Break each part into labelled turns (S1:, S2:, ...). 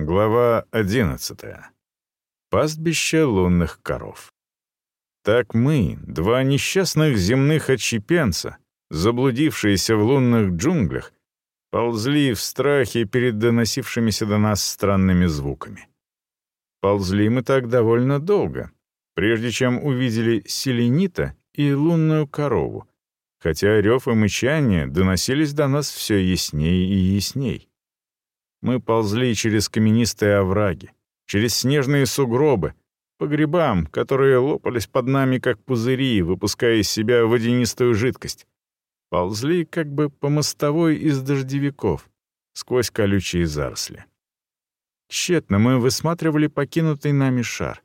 S1: Глава 11. Пастбище лунных коров. Так мы, два несчастных земных отщепенца, заблудившиеся в лунных джунглях, ползли в страхе перед доносившимися до нас странными звуками. Ползли мы так довольно долго, прежде чем увидели селенита и лунную корову, хотя рев и мычание доносились до нас все ясней и ясней. Мы ползли через каменистые овраги, через снежные сугробы, по грибам, которые лопались под нами, как пузыри, выпуская из себя водянистую жидкость. Ползли как бы по мостовой из дождевиков, сквозь колючие заросли. Тщетно мы высматривали покинутый нами шар.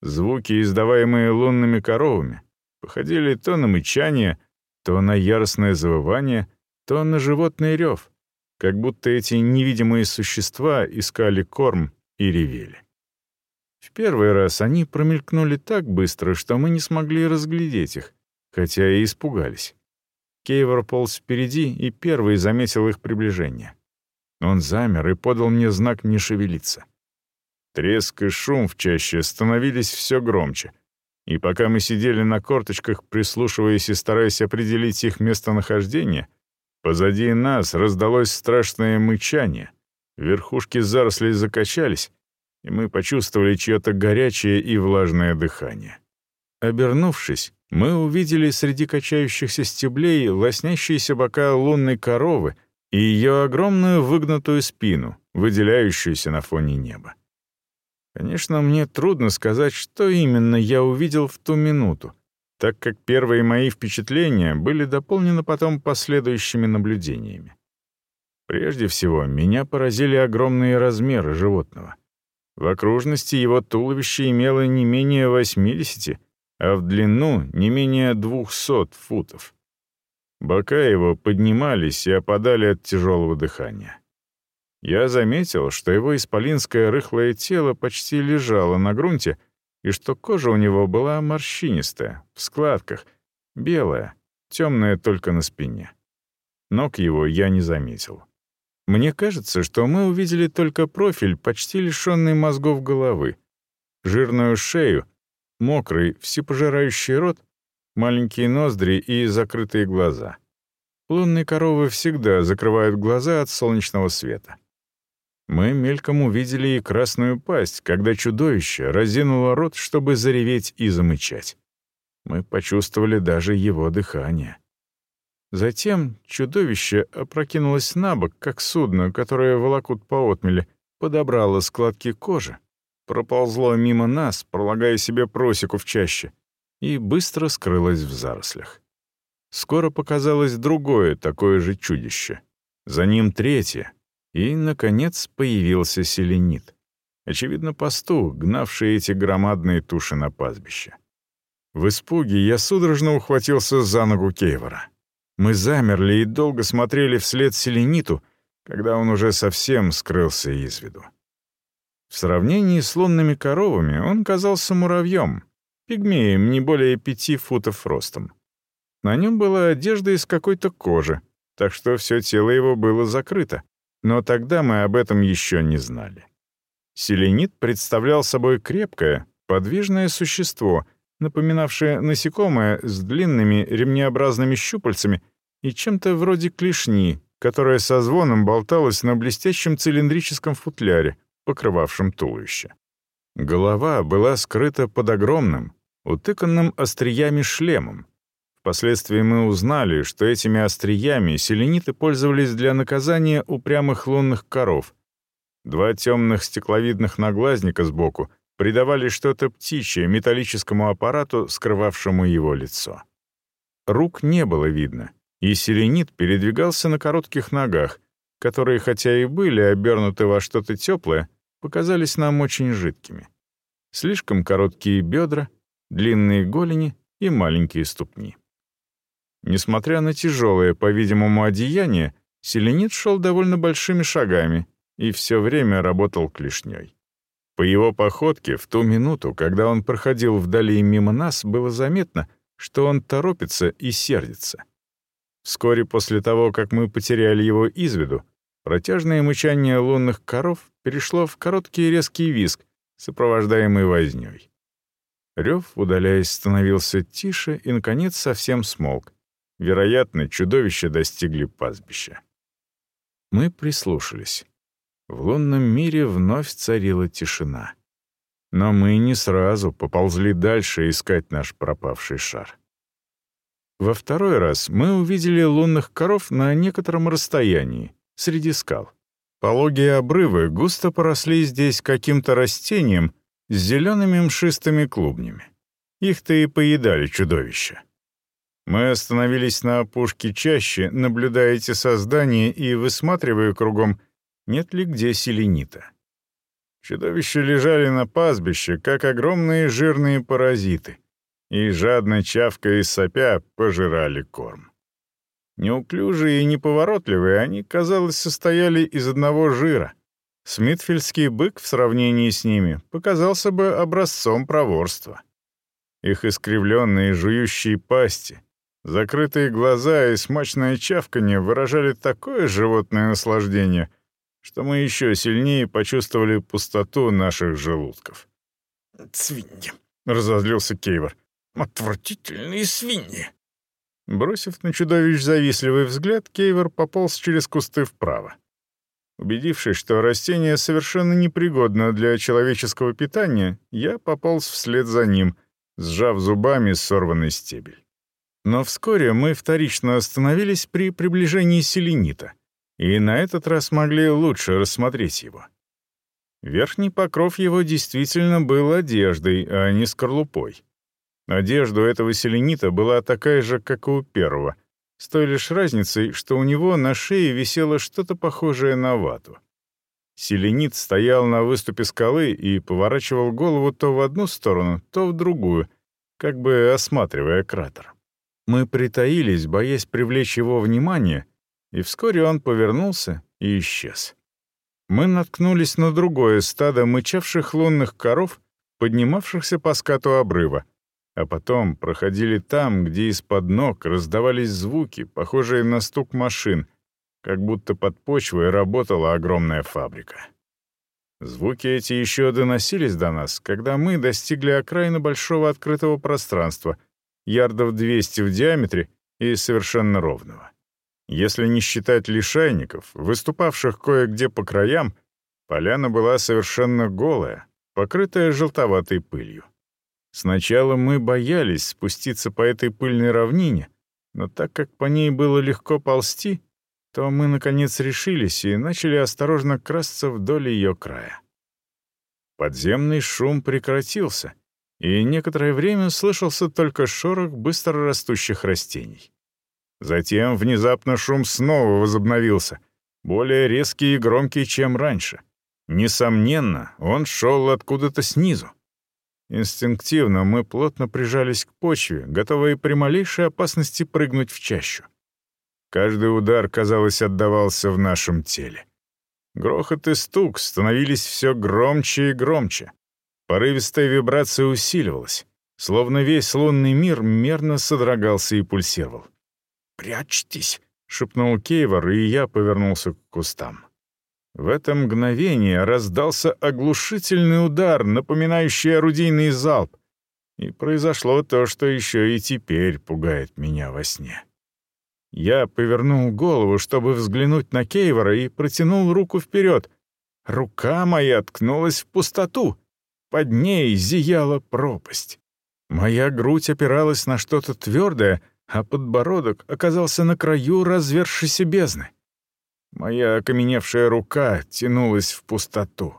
S1: Звуки, издаваемые лунными коровами, походили то на мычание, то на яростное завывание, то на животный рев — как будто эти невидимые существа искали корм и ревели. В первый раз они промелькнули так быстро, что мы не смогли разглядеть их, хотя и испугались. Кейвор полз впереди и первый заметил их приближение. Он замер и подал мне знак не шевелиться. Треск и шум в чаще становились все громче, и пока мы сидели на корточках, прислушиваясь и стараясь определить их местонахождение, Позади нас раздалось страшное мычание, верхушки зарослей закачались, и мы почувствовали чье-то горячее и влажное дыхание. Обернувшись, мы увидели среди качающихся стеблей лоснящиеся бока лунной коровы и ее огромную выгнутую спину, выделяющуюся на фоне неба. Конечно, мне трудно сказать, что именно я увидел в ту минуту, так как первые мои впечатления были дополнены потом последующими наблюдениями. Прежде всего, меня поразили огромные размеры животного. В окружности его туловище имело не менее 80, а в длину не менее 200 футов. Бока его поднимались и опадали от тяжелого дыхания. Я заметил, что его исполинское рыхлое тело почти лежало на грунте, и что кожа у него была морщинистая, в складках, белая, темная только на спине. Ног его я не заметил. Мне кажется, что мы увидели только профиль, почти лишенный мозгов головы, жирную шею, мокрый, всепожирающий рот, маленькие ноздри и закрытые глаза. Лунные коровы всегда закрывают глаза от солнечного света. Мы мельком увидели и красную пасть, когда чудовище разинуло рот, чтобы зареветь и замычать. Мы почувствовали даже его дыхание. Затем чудовище опрокинулось на бок, как судно, которое волокут по отмеле, подобрало складки кожи, проползло мимо нас, пролагая себе просеку в чаще, и быстро скрылось в зарослях. Скоро показалось другое такое же чудище. За ним третье, и, наконец, появился селенит. Очевидно, пастух, гнавший эти громадные туши на пастбище. В испуге я судорожно ухватился за ногу Кейвора. Мы замерли и долго смотрели вслед селениту, когда он уже совсем скрылся из виду. В сравнении с лунными коровами он казался муравьем, пигмеем не более пяти футов ростом. На нем была одежда из какой-то кожи, так что все тело его было закрыто, но тогда мы об этом еще не знали. Селенит представлял собой крепкое, подвижное существо, напоминавшее насекомое с длинными ремнеобразными щупальцами и чем-то вроде клешни, которая со звоном болталась на блестящем цилиндрическом футляре, покрывавшем туловище. Голова была скрыта под огромным, утыканным остриями шлемом, Впоследствии мы узнали, что этими остриями селениты пользовались для наказания упрямых лунных коров. Два темных стекловидных наглазника сбоку придавали что-то птичье металлическому аппарату, скрывавшему его лицо. Рук не было видно, и селенит передвигался на коротких ногах, которые, хотя и были обернуты во что-то теплое, показались нам очень жидкими. Слишком короткие бедра, длинные голени и маленькие ступни. Несмотря на тяжелое, по-видимому, одеяние, селенит шел довольно большими шагами и все время работал клешней. По его походке в ту минуту, когда он проходил вдали мимо нас, было заметно, что он торопится и сердится. Вскоре после того, как мы потеряли его из виду, Протяжное мычание лунных коров перешло в короткий резкий визг, сопровождаемый вознёй. Рев, удаляясь, становился тише и, наконец, совсем смолк. Вероятно, чудовища достигли пастбища. Мы прислушались. В лунном мире вновь царила тишина. Но мы не сразу поползли дальше искать наш пропавший шар. Во второй раз мы увидели лунных коров на некотором расстоянии, среди скал. Пологие обрывы густо поросли здесь каким-то растением с зелеными мшистыми клубнями. Их-то и поедали чудовища. Мы остановились на опушке чаще, наблюдая эти создания и высматривая кругом, нет ли где селенита. Чудовища лежали на пастбище, как огромные жирные паразиты, и, жадно чавкая и сопя, пожирали корм. Неуклюжие и неповоротливые, они, казалось, состояли из одного жира. Смитфельдский бык в сравнении с ними показался бы образцом проворства. Их искривленные жующие пасти, закрытые глаза и смачное чавканье выражали такое животное наслаждение, что мы еще сильнее почувствовали пустоту наших желудков.
S2: «Свиньи!» — разозлился Кейвор. «Отвратительные свиньи!»
S1: Бросив на чудовищ завистливый взгляд, Кейвор пополз через кусты вправо. Убедившись, что растение совершенно непригодно для человеческого питания, я пополз вслед за ним, сжав зубами сорванный стебель. Но вскоре мы вторично остановились при приближении селенита, и на этот раз могли лучше рассмотреть его. Верхний покров его действительно был одеждой, а не скорлупой. Одежда этого селенита была такая же, как и у первого, с той лишь разницей, что у него на шее висело что-то похожее на вату. Селенит стоял на выступе скалы и поворачивал голову то в одну сторону, то в другую, как бы осматривая кратер. Мы притаились, боясь привлечь его внимание, и вскоре он повернулся и исчез. Мы наткнулись на другое стадо мычавших лунных коров, поднимавшихся по скату обрыва, а потом проходили там, где из-под ног раздавались звуки, похожие на стук машин, как будто под почвой работала огромная фабрика. Звуки эти еще доносились до нас, когда мы достигли окраины большого открытого пространства, ярдов 200 в диаметре и совершенно ровного. Если не считать лишайников, выступавших кое-где по краям, поляна была совершенно голая, покрытая желтоватой пылью. Сначала мы боялись спуститься по этой пыльной равнине, но так как по ней было легко ползти, то мы, наконец, решились и начали осторожно красться вдоль ее края. Подземный шум прекратился, и некоторое время слышался только шорох быстро растущих растений. Затем внезапно шум снова возобновился, более резкий и громкий, чем раньше. Несомненно, он шел откуда-то снизу. Инстинктивно мы плотно прижались к почве, готовые при малейшей опасности прыгнуть в чащу. Каждый удар, казалось, отдавался в нашем теле. Грохот и стук становились все громче и громче. Порывистая вибрация усиливалась, словно весь лунный мир мерно содрогался и пульсировал.
S2: «Прячьтесь!»
S1: — шепнул Кейвор, и я повернулся к кустам. В это мгновение раздался оглушительный удар, напоминающий орудийный залп, и произошло то, что еще и теперь пугает меня во сне. Я повернул голову, чтобы взглянуть на Кейвора, и протянул руку вперед. Рука моя ткнулась в пустоту. Под ней зияла пропасть. Моя грудь опиралась на что-то твердое, а подбородок оказался на краю развершейся бездны. Моя окаменевшая рука тянулась в пустоту.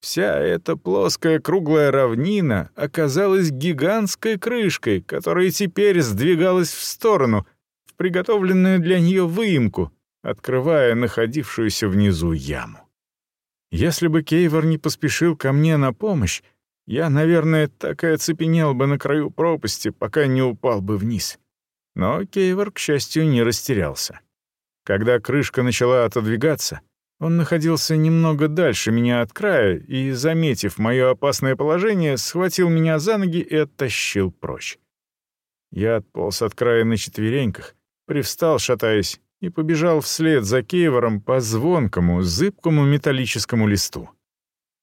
S1: Вся эта плоская круглая равнина оказалась гигантской крышкой, которая теперь сдвигалась в сторону, в приготовленную для нее выемку, открывая находившуюся внизу яму. Если бы Кейвор не поспешил ко мне на помощь, я, наверное, так и оцепенел бы на краю пропасти, пока не упал бы вниз. Но Кейвор, к счастью, не растерялся. Когда крышка начала отодвигаться, он находился немного дальше меня от края и, заметив мое опасное положение, схватил меня за ноги и оттащил прочь. Я отполз от края на четвереньках, привстал, шатаясь, и побежал вслед за Кейвором по звонкому, зыбкому металлическому листу.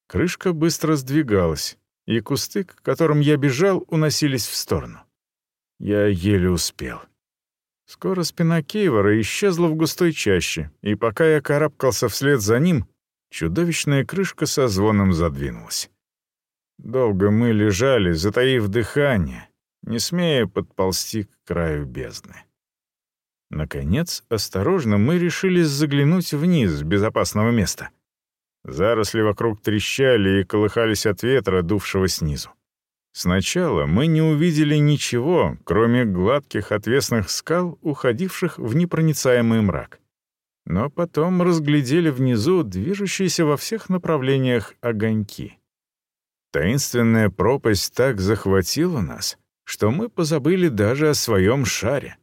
S1: Крышка быстро сдвигалась, и кусты, к которым я бежал, уносились в сторону. Я еле успел. Скоро спина Кейвора исчезла в густой чаще, и пока я карабкался вслед за ним, чудовищная крышка со звоном задвинулась. Долго мы лежали, затаив дыхание, не смея подползти к краю бездны. Наконец, осторожно мы решились заглянуть вниз с безопасного места. Заросли вокруг трещали и колыхались от ветра, дувшего снизу. Сначала мы не увидели ничего, кроме гладких отвесных скал, уходивших в непроницаемый мрак. Но потом разглядели внизу движущиеся во всех направлениях огоньки. Таинственная пропасть так захватила нас, что мы позабыли даже о своем шаре.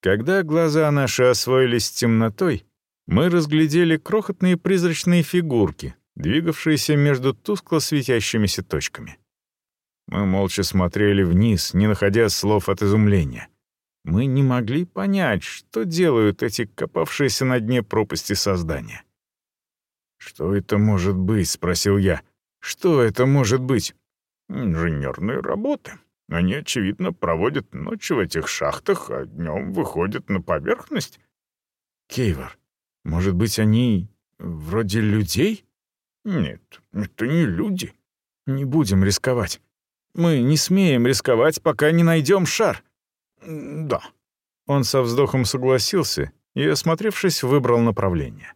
S1: Когда глаза наши освоились с темнотой, мы разглядели крохотные призрачные фигурки, двигавшиеся между тускло светящимися точками. Мы молча смотрели вниз, не находя слов от изумления. Мы не могли понять, что делают эти копавшиеся на дне пропасти создания. «Что это может быть?» — спросил я. «Что это может быть?»
S2: «Инженерные работы. Они, очевидно, проводят ночь в этих шахтах, а днем выходят на поверхность».
S1: «Кейвор, может быть, они вроде людей?»
S2: «Нет, это не люди».
S1: «Не будем рисковать. Мы не смеем рисковать, пока не найдем шар».
S2: «Да».
S1: Он со вздохом согласился и, осмотревшись, выбрал направление.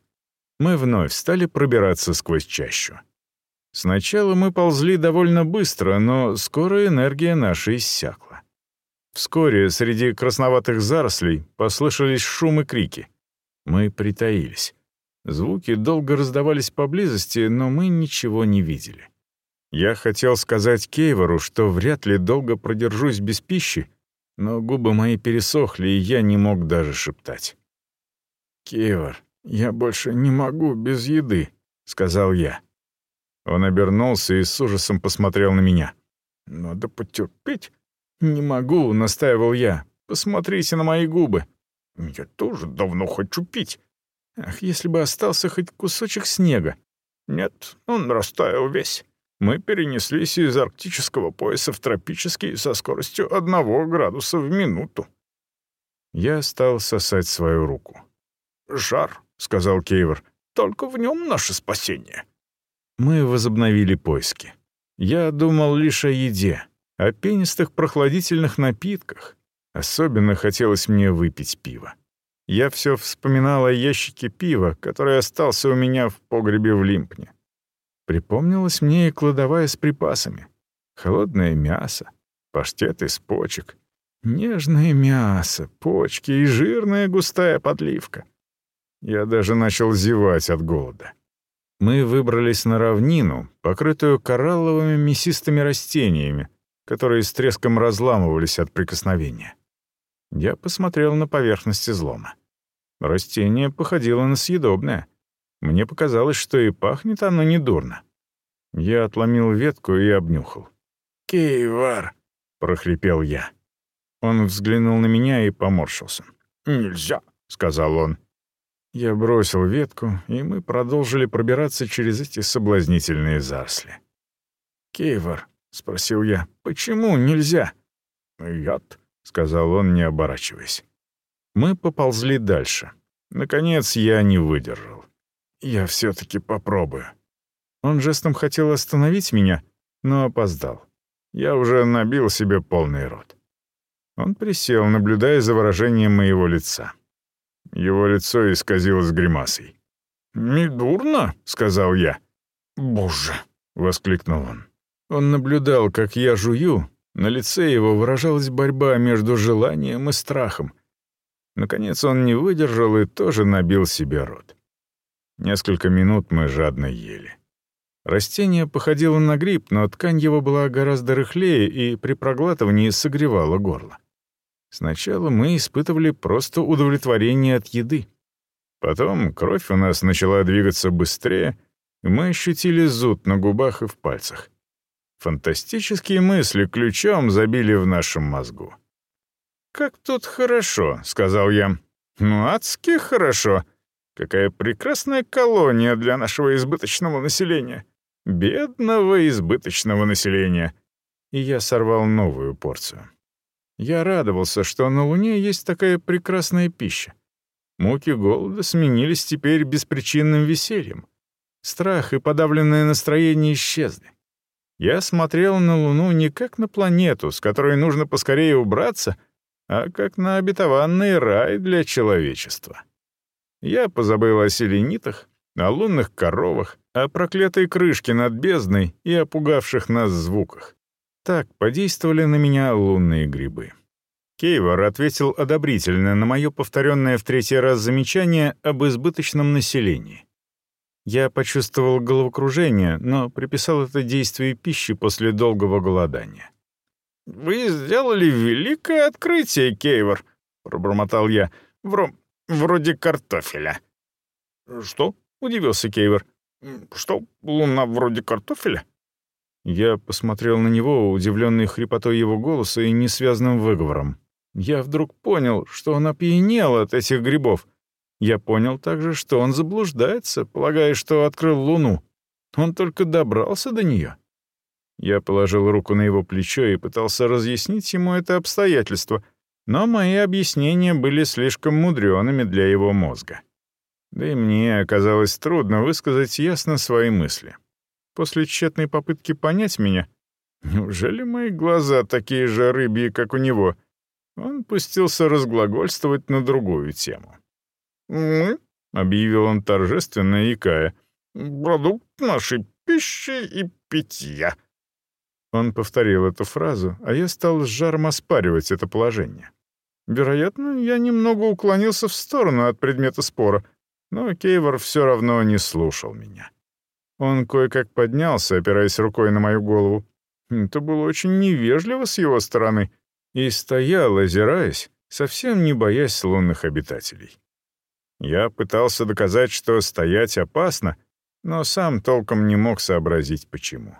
S1: Мы вновь стали пробираться сквозь чащу. Сначала мы ползли довольно быстро, но скоро энергия наша иссякла. Вскоре среди красноватых зарослей послышались шум и крики. Мы притаились. Звуки долго раздавались поблизости, но мы ничего не видели. Я хотел сказать Кейвору, что вряд ли долго продержусь без пищи, но губы мои пересохли, и я не мог даже шептать. «Кейвор, я больше не могу без еды», — сказал я. Он обернулся и с ужасом посмотрел на меня. «Надо потерпеть». «Не могу», — настаивал я. «Посмотрите на мои губы».
S2: «Я тоже давно хочу пить».
S1: «Ах, если бы остался хоть кусочек снега».
S2: «Нет, он растаял весь. Мы перенеслись из арктического пояса в тропический со скоростью одного градуса в минуту».
S1: Я стал сосать свою руку.
S2: «Жар», — сказал Кейвор, — «только в нем наше спасение».
S1: Мы возобновили поиски. Я думал лишь о еде, о пенистых прохладительных напитках. Особенно хотелось мне выпить пиво. Я все вспоминал о ящике пива, который остался у меня в погребе в Лимпне. Припомнилась мне и кладовая с припасами. Холодное мясо, паштет из почек, нежное мясо, почки и жирная густая подливка. Я даже начал зевать от голода. Мы выбрались на равнину, покрытую коралловыми мясистыми растениями, которые с треском разламывались от прикосновения. Я посмотрел на поверхность излома. Растение походило на съедобное. Мне показалось, что и пахнет оно недурно. Я отломил ветку и обнюхал.
S2: «Кейвар!»
S1: — прохрипел я. Он взглянул на меня и поморщился.
S2: «Нельзя», —
S1: сказал он. Я бросил ветку, и мы продолжили пробираться через эти соблазнительные заросли. «Кейвор», — спросил я, — «почему нельзя?»
S2: «Яд», —
S1: сказал он, не оборачиваясь. Мы поползли дальше. Наконец, я не выдержал. «Я все-таки попробую». Он жестом хотел остановить меня, но опоздал. Я уже набил себе полный рот. Он присел, наблюдая за выражением моего лица. Его лицо исказилось гримасой.
S2: «Недурно», — сказал я.
S1: «Боже!» — воскликнул он. Он наблюдал, как я жую, на лице его выражалась борьба между желанием и страхом. Наконец он не выдержал и тоже набил себе рот. Несколько минут мы жадно ели. Растение походило на гриб, но ткань его была гораздо рыхлее и при проглатывании согревала горло. Сначала мы испытывали просто удовлетворение от еды. Потом кровь у нас начала двигаться быстрее, и мы ощутили зуд на губах и в пальцах. Фантастические мысли ключом забили в нашем мозгу. «Как тут хорошо», — сказал я.
S2: Ну, адски хорошо. Какая прекрасная колония для нашего избыточного населения. Бедного избыточного населения. И я сорвал новую порцию. Я радовался, что на Луне есть такая прекрасная пища. Муки голода сменились теперь беспричинным весельем. Страх и подавленное настроение исчезли. Я смотрел на Луну не как на планету, с которой нужно поскорее убраться, а как на обетованный рай для человечества. Я позабыл о селенитах, о лунных коровах, о проклятой крышке над бездной и о пугавших нас звуках. Так подействовали на меня лунные грибы. Кейвор ответил одобрительно на мое повторенное в третий раз замечание об избыточном населении. Я почувствовал головокружение, но приписал это действию пищи после долгого голодания. «Вы сделали великое открытие, Кейвор», — пробормотал я, — Вро... «вроде картофеля». «Что?» — удивился Кейвор. «Что, луна вроде картофеля?» Я посмотрел на него, удивленный хрипотой его голоса и несвязным выговором. Я вдруг понял, что он опьянел от этих грибов. Я понял также, что он заблуждается, полагая, что открыл луну. Он только добрался до нее. Я положил руку на его плечо и пытался разъяснить ему это обстоятельство, но мои объяснения были слишком мудреными для его мозга. Да и мне оказалось трудно высказать ясно свои мысли после тщетной попытки понять меня. Неужели мои глаза такие же рыбьи, как у него? Он пустился разглагольствовать на другую тему. «Мы», — объявил он торжественно, икая, — «продукт нашей пищи и питья». Он повторил эту фразу, а я стал с жаром оспаривать это положение. Вероятно, я немного уклонился в сторону от предмета спора, но Кейвор все равно не слушал меня. Он кое-как поднялся, опираясь рукой на мою голову. Это было очень невежливо с его стороны. И стоял, озираясь, совсем не боясь лунных обитателей. Я пытался доказать, что стоять опасно, но сам толком не мог сообразить, почему.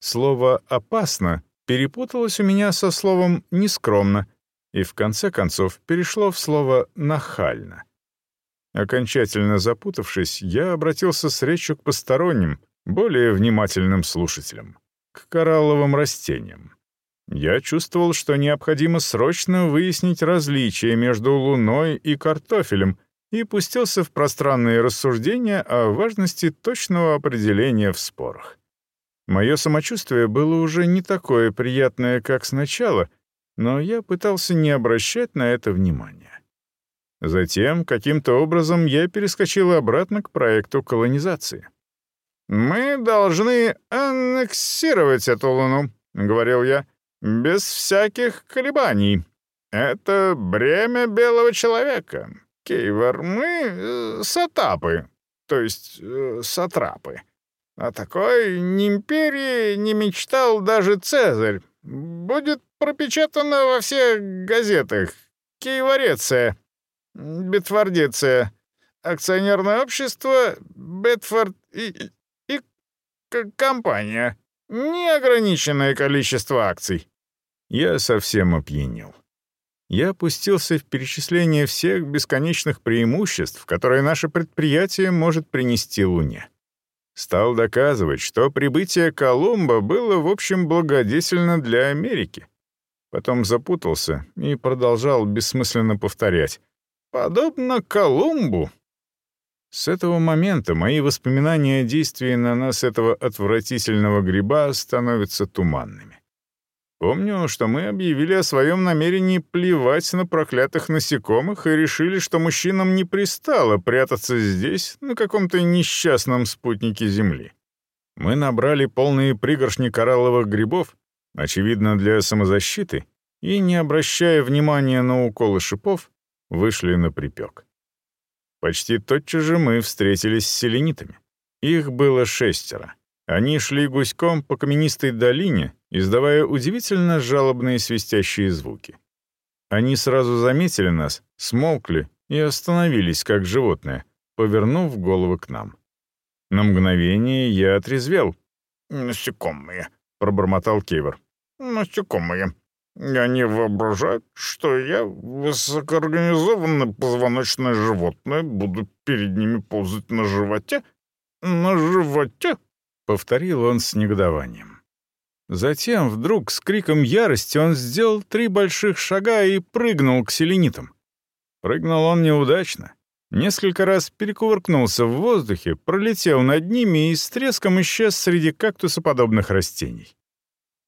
S2: Слово «опасно» перепуталось у меня со словом «нескромно» и в конце концов перешло в слово «нахально». Окончательно запутавшись, я обратился с речью к посторонним, более внимательным слушателям, к коралловым растениям. Я чувствовал, что необходимо срочно выяснить различия между луной и картофелем, и пустился в пространные рассуждения о важности точного определения в спорах. Мое самочувствие было уже не такое приятное, как сначала, но я пытался не обращать на это внимания. Затем, каким-то образом, я перескочил обратно к проекту колонизации. «Мы должны аннексировать эту Луну», — говорил я, — «без всяких колебаний. Это бремя белого человека. Кейвор, мы э, сатапы, то есть э, сатрапы. О такой ни империи не мечтал даже Цезарь. Будет пропечатано во всех газетах. Киевореция. Бетфордиция. Акционерное общество Бетфорд и, и, и компания. Неограниченное количество акций. Я совсем опьянел. Я опустился в перечисление всех бесконечных преимуществ, которые наше предприятие может принести Луне. Стал доказывать, что прибытие Колумба было, в общем, благодетельно для Америки. Потом запутался и продолжал бессмысленно повторять. Подобно Колумбу. С этого момента мои воспоминания о действии на нас этого отвратительного гриба становятся туманными. Помню, что мы объявили о своем намерении плевать на проклятых насекомых и решили, что мужчинам не пристало прятаться здесь, на каком-то несчастном спутнике Земли. Мы набрали полные пригоршни коралловых грибов, очевидно, для самозащиты, и, не обращая внимания на уколы шипов, вышли на припек. Почти тотчас же мы встретились с селенитами. Их было шестеро. Они шли гуськом по каменистой долине, издавая удивительно жалобные свистящие звуки. Они сразу заметили нас, смолкли и остановились, как животное, повернув головы к нам. На мгновение я отрезвел. «Насекомые», — пробормотал Кейвор. «Насекомые. Они воображают, что я, высокоорганизованное позвоночное животное, буду перед ними ползать на животе? На животе?» — повторил он с негодованием. Затем вдруг с криком ярости он сделал три больших шага и прыгнул к селенитам. Прыгнул он неудачно. Несколько раз перекувыркнулся в воздухе, пролетел над ними и с треском исчез среди кактусоподобных растений.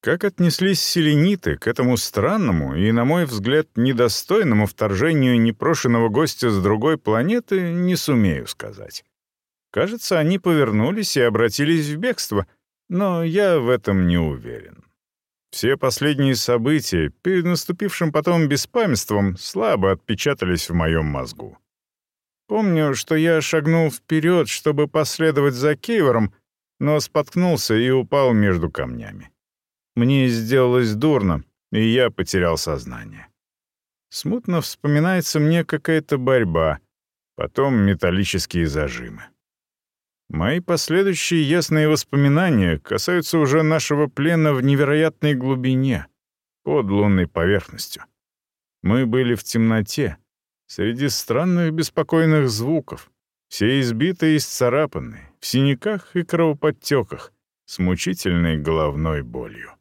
S2: Как отнеслись селениты к этому странному и, на мой взгляд, недостойному вторжению непрошенного гостя с другой планеты, не сумею сказать. Кажется, они повернулись и обратились в бегство, но я в этом не уверен. Все последние события, перед наступившим потом беспамятством, слабо отпечатались в моем мозгу. Помню, что я шагнул вперед, чтобы последовать за Кейвором, но споткнулся и упал между камнями. Мне сделалось дурно, и я потерял сознание. Смутно вспоминается мне какая-то борьба, потом металлические зажимы. Мои последующие ясные воспоминания касаются уже нашего плена в невероятной глубине, под лунной поверхностью. Мы были в темноте, среди странных беспокойных звуков, все избитые и исцарапанные, в синяках и кровоподтеках, с мучительной головной болью.